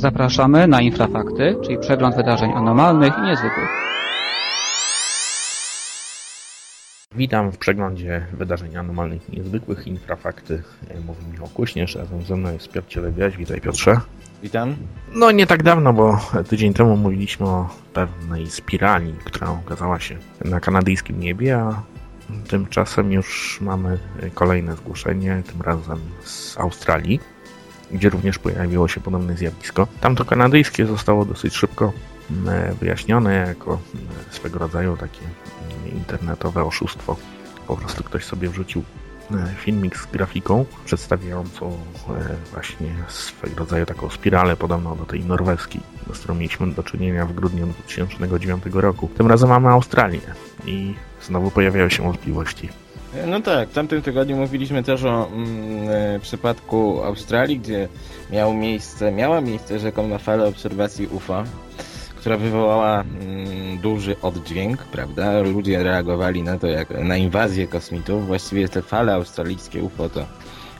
Zapraszamy na Infrafakty, czyli przegląd wydarzeń anormalnych i niezwykłych. Witam w przeglądzie wydarzeń anormalnych i niezwykłych. Infrafakty mówi Michał Kuśnierz, razem ze mną jest Piotr Cielebiaś. Witaj Piotrze. Witam. No nie tak dawno, bo tydzień temu mówiliśmy o pewnej spirali, która ukazała się na kanadyjskim niebie, a tymczasem już mamy kolejne zgłoszenie, tym razem z Australii, gdzie również pojawiło się podobne zjawisko. Tamto kanadyjskie zostało dosyć szybko mm, wyjaśnione jako mm, swego rodzaju takie mm, internetowe oszustwo. Po prostu ktoś sobie wrzucił filmik z grafiką przedstawiającą e, właśnie swego rodzaju taką spiralę podobną do tej norweskiej, z którą mieliśmy do czynienia w grudniu 2009 roku. Tym razem mamy Australię i znowu pojawiają się wątpliwości. No tak, w tamtym tygodniu mówiliśmy też o mm, e, przypadku Australii, gdzie miał miejsce, miała miejsce rzekomna fala obserwacji UFO, która wywołała mm, duży oddźwięk, prawda? Ludzie reagowali na to jak na inwazję kosmitów. Właściwie te fale australijskie UFO to,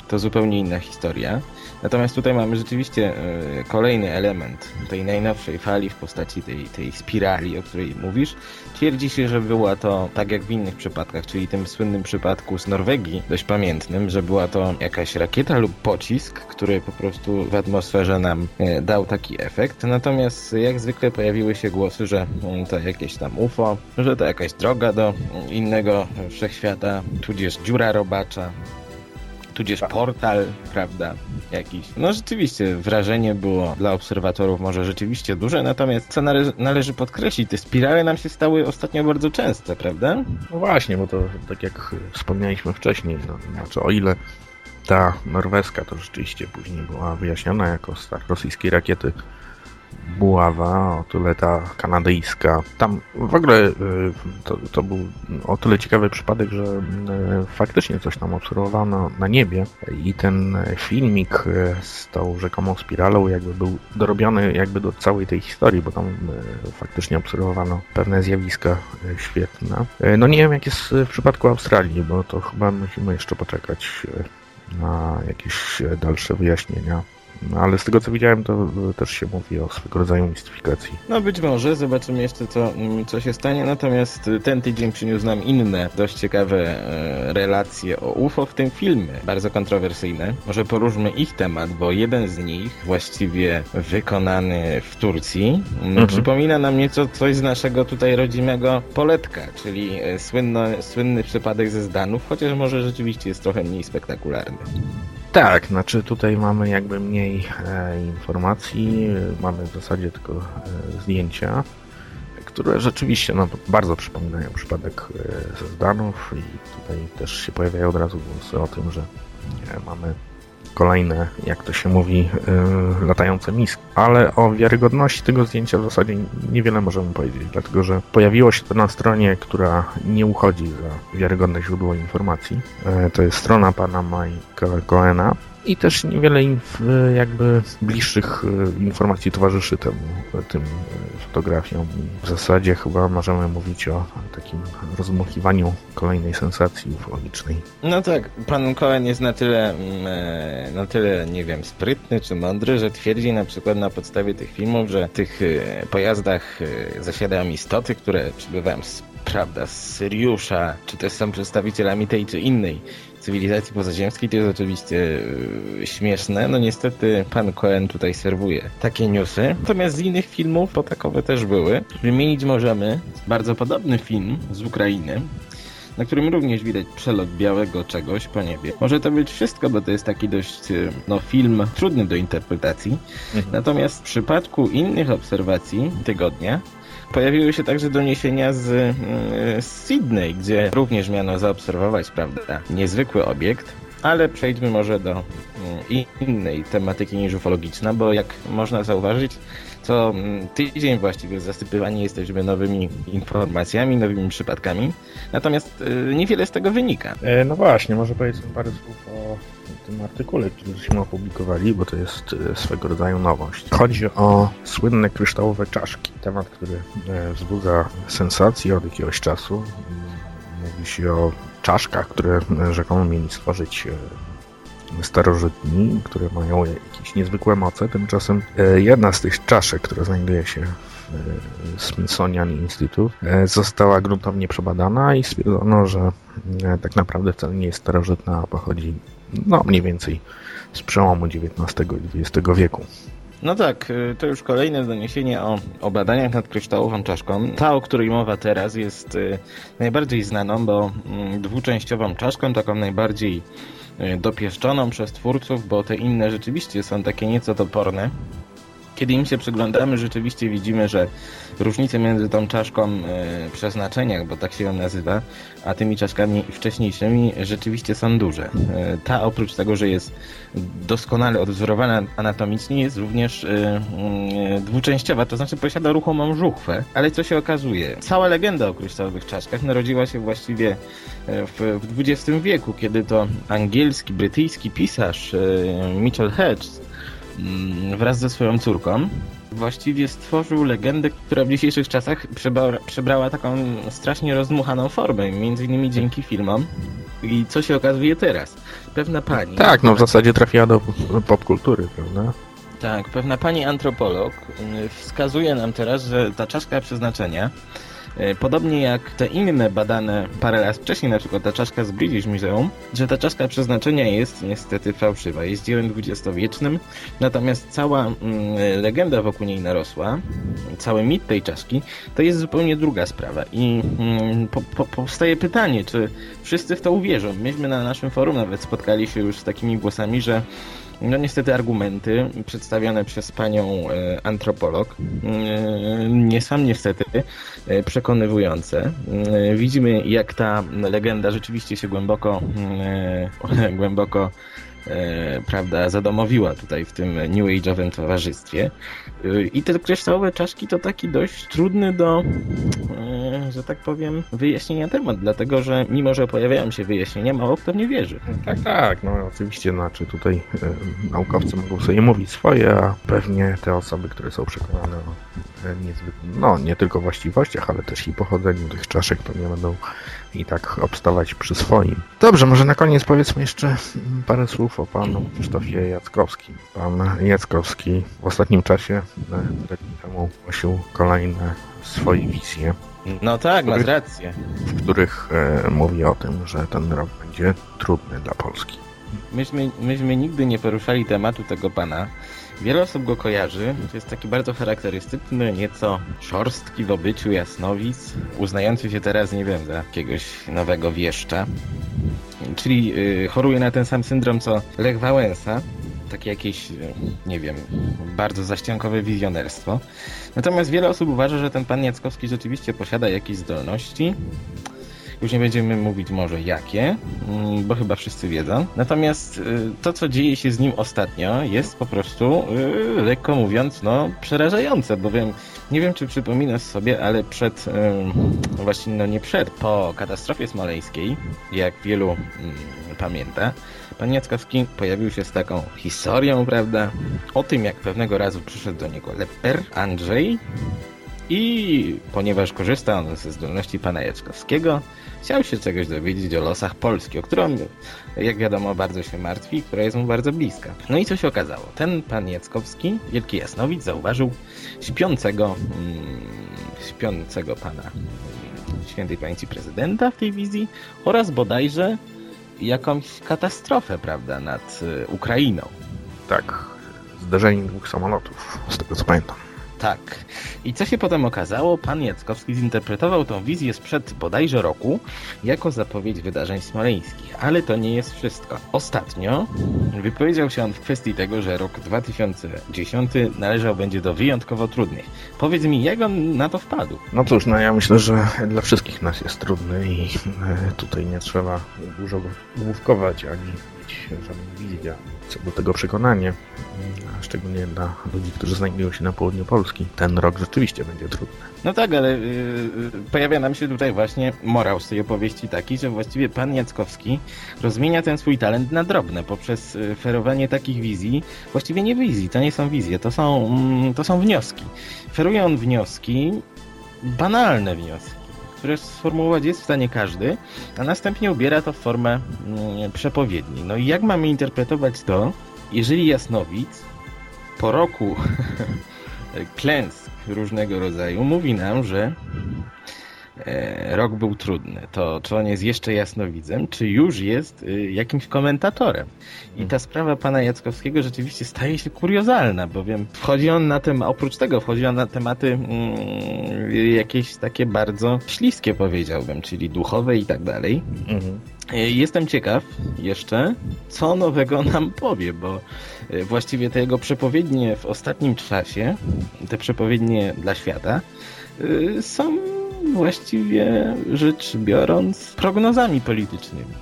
to zupełnie inna historia. Natomiast tutaj mamy rzeczywiście e, kolejny element tej najnowszej fali w postaci tej, tej spirali, o której mówisz. Twierdzi się, że była to tak jak w innych przypadkach, czyli tym słynnym przypadku z Norwegii, dość pamiętnym, że była to jakaś rakieta lub pocisk, który po prostu w atmosferze nam e, dał taki efekt. Natomiast jak zwykle pojawiły się głosy, że mm, to jakieś tam UFO, że to jakaś droga do innego wszechświata, tudzież dziura robacza, tudzież portal, prawda, jakiś. No rzeczywiście, wrażenie było dla obserwatorów może rzeczywiście duże, natomiast co należy, należy podkreślić, te spirale nam się stały ostatnio bardzo częste, prawda? No właśnie, bo to tak jak wspomnieliśmy wcześniej, no, znaczy o ile ta norweska to rzeczywiście później była wyjaśniona jako start rosyjskiej rakiety buława, o tyle ta kanadyjska. Tam w ogóle y, to, to był o tyle ciekawy przypadek, że y, faktycznie coś tam obserwowano na niebie i ten filmik y, z tą rzekomą spiralą jakby był dorobiony jakby do całej tej historii, bo tam faktycznie obserwowano pewne zjawiska świetne. No nie wiem jak jest w przypadku Australii, bo to chyba musimy jeszcze poczekać na jakieś dalsze wyjaśnienia. No, ale z tego co widziałem, to też się mówi o swego rodzaju mistyfikacji. No być może, zobaczymy jeszcze co, mm, co się stanie, natomiast ten tydzień przyniósł nam inne, dość ciekawe e, relacje o UFO, w tym filmy, bardzo kontrowersyjne. Może poróżmy ich temat, bo jeden z nich, właściwie wykonany w Turcji, mm, mhm. przypomina nam nieco coś z naszego tutaj rodzimego Poletka, czyli e, słynno, słynny przypadek ze Zdanów, chociaż może rzeczywiście jest trochę mniej spektakularny. Tak, znaczy tutaj mamy jakby mniej e, informacji, mamy w zasadzie tylko e, zdjęcia, które rzeczywiście no, bardzo przypominają przypadek e, ze Zdanów i tutaj też się pojawiają od razu głosy o tym, że e, mamy kolejne, jak to się mówi, yy, latające miski. Ale o wiarygodności tego zdjęcia w zasadzie niewiele możemy powiedzieć, dlatego że pojawiło się to na stronie, która nie uchodzi za wiarygodne źródło informacji. Yy, to jest strona pana Mike'a Coena, i też niewiele inf, jakby bliższych e, informacji towarzyszy temu, tym e, fotografiom. W zasadzie chyba możemy mówić o takim rozmuchiwaniu kolejnej sensacji ufologicznej. No tak, pan Cohen jest na tyle, mm, e, na tyle, nie wiem, sprytny czy mądry, że twierdzi na przykład na podstawie tych filmów, że w tych pojazdach zasiadają istoty, które przybywają z prawda, z Syriusza, czy też są przedstawicielami tej czy innej cywilizacji pozaziemskiej, to jest oczywiście yy, śmieszne. No niestety pan Cohen tutaj serwuje takie newsy. Natomiast z innych filmów to takowe też były. Wymienić możemy bardzo podobny film z Ukrainy, na którym również widać przelot białego czegoś po niebie. Może to być wszystko, bo to jest taki dość y, no, film trudny do interpretacji. Mhm. Natomiast w przypadku innych obserwacji tygodnia Pojawiły się także doniesienia z, mm, z Sydney, gdzie również miano zaobserwować, prawda, niezwykły obiekt. Ale przejdźmy może do mm, innej tematyki niż ufologiczna, bo jak można zauważyć, co mm, tydzień właściwie zasypywani jesteśmy nowymi informacjami, nowymi przypadkami. Natomiast y, niewiele z tego wynika. E, no właśnie, może powiedzmy parę słów o tym artykule, który żeśmy opublikowali, bo to jest e, swego rodzaju nowość. Chodzi o słynne kryształowe czaszki. Temat, który e, wzbudza sensację od jakiegoś czasu. Mówi się o czaszkach, które rzekomo mieli stworzyć starożytni, które mają jakieś niezwykłe moce. Tymczasem e, jedna z tych czaszek, która znajduje się w e, Smithsonian Institute, e, została gruntownie przebadana i stwierdzono, że tak naprawdę wcale nie jest starożytna, a pochodzi no, mniej więcej z przełomu XIX i XX wieku. No tak, to już kolejne doniesienie o, o badaniach nad kryształową czaszką. Ta, o której mowa teraz, jest najbardziej znaną, bo mm, dwuczęściową czaszką, taką najbardziej dopieszczoną przez twórców, bo te inne rzeczywiście są takie nieco toporne kiedy im się przyglądamy, rzeczywiście widzimy, że różnice między tą czaszką e, przeznaczenia, bo tak się ją nazywa, a tymi czaszkami wcześniejszymi rzeczywiście są duże. E, ta oprócz tego, że jest doskonale odwzorowana anatomicznie, jest również mm, dwuczęściowa, to znaczy posiada ruchomą żuchwę. Ale co się okazuje? Cała legenda o kryształowych czaszkach narodziła się właściwie w, w XX wieku, kiedy to angielski, brytyjski pisarz Mitchell Hedges wraz ze swoją córką właściwie stworzył legendę, która w dzisiejszych czasach przebrała, przebrała taką strasznie rozmuchaną formę, między innymi dzięki filmom. I co się okazuje teraz? Pewna pani... Tak, no w zasadzie trafiła do popkultury, prawda? Tak, pewna pani antropolog mm, wskazuje nam teraz, że ta czaszka przeznaczenia podobnie jak te inne badane parę lat wcześniej, na przykład ta czaszka z British Museum, że ta czaszka przeznaczenia jest niestety fałszywa. Jest dziełem dwudziestowiecznym, natomiast cała mm, legenda wokół niej narosła, cały mit tej czaszki, to jest zupełnie druga sprawa. I mm, po, po, powstaje pytanie, czy wszyscy w to uwierzą. Myśmy na naszym forum nawet spotkali się już z takimi głosami, że no niestety argumenty przedstawione przez panią e, antropolog e, nie są niestety e, przekonywujące. Widzimy jak ta legenda rzeczywiście się głęboko głęboko prawda, zadomowiła tutaj w tym New Age'owym towarzystwie. I te kryształowe czaszki to taki dość trudny do, że tak powiem, wyjaśnienia temat, dlatego że mimo, że pojawiają się wyjaśnienia, mało kto nie wierzy. Tak, tak, no oczywiście, znaczy tutaj e, naukowcy mogą sobie mówić swoje, a pewnie te osoby, które są przekonane o e, niezwykłym, no nie tylko właściwościach, ale też i pochodzeniu tych czaszek, pewnie będą i tak obstawać przy swoim. Dobrze, może na koniec powiedzmy jeszcze parę słów o panu Krzysztofie Jackowskim. Pan Jackowski w ostatnim czasie, kilka dni temu, głosił kolejne swoje wizje. No tak, masz rację. W których e, mówi o tym, że ten rok będzie trudny dla Polski. Myśmy, myśmy nigdy nie poruszali tematu tego pana, Wiele osób go kojarzy. To jest taki bardzo charakterystyczny, nieco szorstki w obyciu jasnowic, uznający się teraz, nie wiem, za jakiegoś nowego wieszcza. Czyli yy, choruje na ten sam syndrom co Lech Wałęsa. Takie jakieś, y, nie wiem, bardzo zaściankowe wizjonerstwo. Natomiast wiele osób uważa, że ten pan Jackowski rzeczywiście posiada jakieś zdolności, już nie będziemy mówić może jakie, mm, bo chyba wszyscy wiedzą. Natomiast y, to, co dzieje się z nim ostatnio, jest po prostu, y, lekko mówiąc, no, przerażające, bowiem nie wiem, czy przypominasz sobie, ale przed, właśnie no nie przed, po katastrofie smoleńskiej, jak wielu mm, pamięta, pan Jackowski pojawił się z taką historią, prawda, o tym, jak pewnego razu przyszedł do niego leper Andrzej i ponieważ korzysta on ze zdolności pana Jackowskiego, chciał się czegoś dowiedzieć o losach Polski, o którą, jak wiadomo, bardzo się martwi i która jest mu bardzo bliska. No i co się okazało? Ten pan Jackowski, wielki jasnowic, zauważył śpiącego, mm, śpiącego pana świętej pamięci prezydenta w tej wizji oraz bodajże jakąś katastrofę, prawda, nad y, Ukrainą. Tak, zderzenie dwóch samolotów, z tego co pamiętam. Tak. I co się potem okazało? Pan Jackowski zinterpretował tą wizję sprzed bodajże roku jako zapowiedź wydarzeń smoleńskich. Ale to nie jest wszystko. Ostatnio wypowiedział się on w kwestii tego, że rok 2010 należał będzie do wyjątkowo trudnych. Powiedz mi, jak on na to wpadł? No cóż, no ja myślę, że dla wszystkich nas jest trudny i e, tutaj nie trzeba dużo główkować ani żadnych wizji, co do tego przekonanie szczególnie dla ludzi, którzy znajdują się na południu Polski. Ten rok rzeczywiście będzie trudny. No tak, ale yy, pojawia nam się tutaj właśnie morał z tej opowieści taki, że właściwie pan Jackowski rozmienia ten swój talent na drobne poprzez y, ferowanie takich wizji. Właściwie nie wizji, to nie są wizje, to są, mm, to są wnioski. Feruje on wnioski, banalne wnioski które sformułować jest w stanie każdy, a następnie ubiera to w formę mm, przepowiedni. No i jak mamy interpretować to, jeżeli jasnowic po roku klęsk różnego rodzaju mówi nam, że rok był trudny, to czy on jest jeszcze jasnowidzem, czy już jest y, jakimś komentatorem. I ta sprawa pana Jackowskiego rzeczywiście staje się kuriozalna, bowiem wchodzi on na tym, oprócz tego wchodzi on na tematy mm, jakieś takie bardzo śliskie powiedziałbym, czyli duchowe i tak dalej. Mhm. E, Jestem ciekaw jeszcze, co nowego nam powie, bo e, właściwie te jego przepowiednie w ostatnim czasie, te przepowiednie dla świata, e, są właściwie rzecz biorąc prognozami politycznymi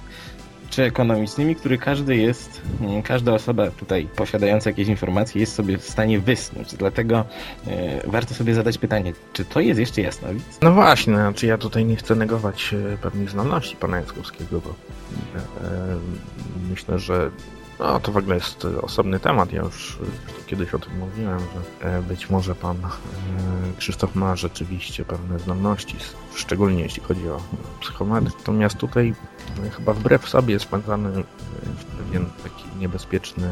czy ekonomicznymi, które każdy jest, mm, każda osoba tutaj posiadająca jakieś informacje jest sobie w stanie wysnuć. Dlatego e, warto sobie zadać pytanie, czy to jest jeszcze jasnowic? No właśnie, znaczy ja tutaj nie chcę negować e, pewnych zdolności pana Jackowskiego, bo e, e, myślę, że no, to w ogóle jest e, osobny temat. Ja już e, kiedyś o tym mówiłem, że e, być może pan e, Krzysztof ma rzeczywiście pewne zdolności, szczególnie jeśli chodzi o psychometry. Natomiast tutaj e, chyba wbrew sobie jest spędzany e, w pewien taki niebezpieczny,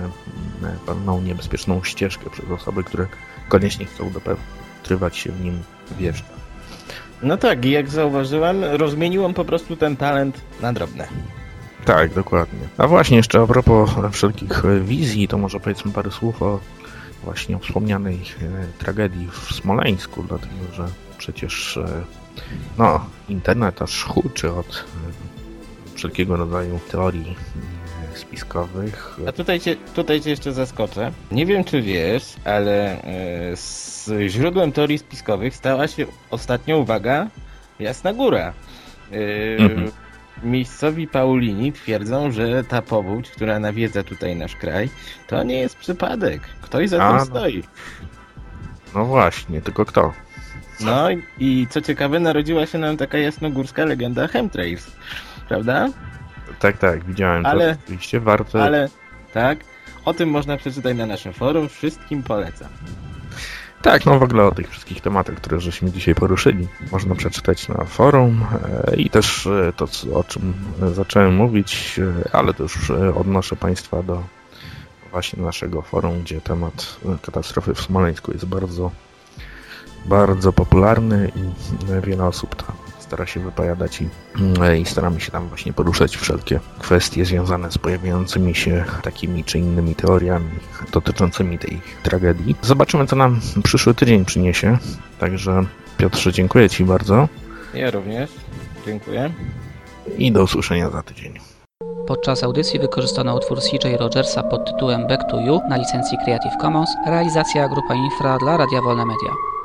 pewną niebezpieczną ścieżkę przez osoby, które koniecznie chcą dopatrywać się w nim wierzch. No tak, jak zauważyłem, rozmienił on po prostu ten talent na drobne. Tak, dokładnie. A właśnie jeszcze a propos wszelkich e, wizji, to może powiedzmy parę słów o właśnie o wspomnianej e, tragedii w Smoleńsku, dlatego że przecież e, no, internet aż huczy od wszelkiego rodzaju teorii spiskowych. A tutaj cię, tutaj cię jeszcze zaskoczę. Nie wiem, czy wiesz, ale z źródłem teorii spiskowych stała się ostatnio, uwaga, Jasna Góra. E, Mhm. Miejscowi Paulini twierdzą, że ta powódź, która nawiedza tutaj nasz kraj, to nie jest przypadek. Ktoś za A, tym no. stoi. No właśnie, tylko kto? No i, co ciekawe, narodziła się nam taka jasnogórska legenda chemtrails. Prawda? Tak, tak, widziałem Ale- to oczywiście, warte... Ale tak, o tym można przeczytać na naszym forum. Wszystkim polecam. Tak, no w ogóle o tych wszystkich tematach, które żeśmy dzisiaj poruszyli, można przeczytać na forum e, i też e, to, o czym zacząłem mówić, e, ale to już odnoszę Państwa do właśnie naszego forum, gdzie temat katastrofy w Smoleńsku jest bardzo, bardzo popularny i wiele osób tam stara się wypowiadać i, e, i staramy się tam właśnie poruszać wszelkie kwestie związane z pojawiającymi się takimi czy innymi teoriami dotyczącymi tej tragedii. Zobaczymy, co nam przyszły tydzień przyniesie. Także Piotrze, dziękuję Ci bardzo Ja również. Dziękuję. i do usłyszenia za tydzień. Podczas audycji wykorzystano utwór CJ Rogersa pod tytułem Back to You na licencji Creative Commons, realizacja Grupa Infra dla Radia Wolne Media.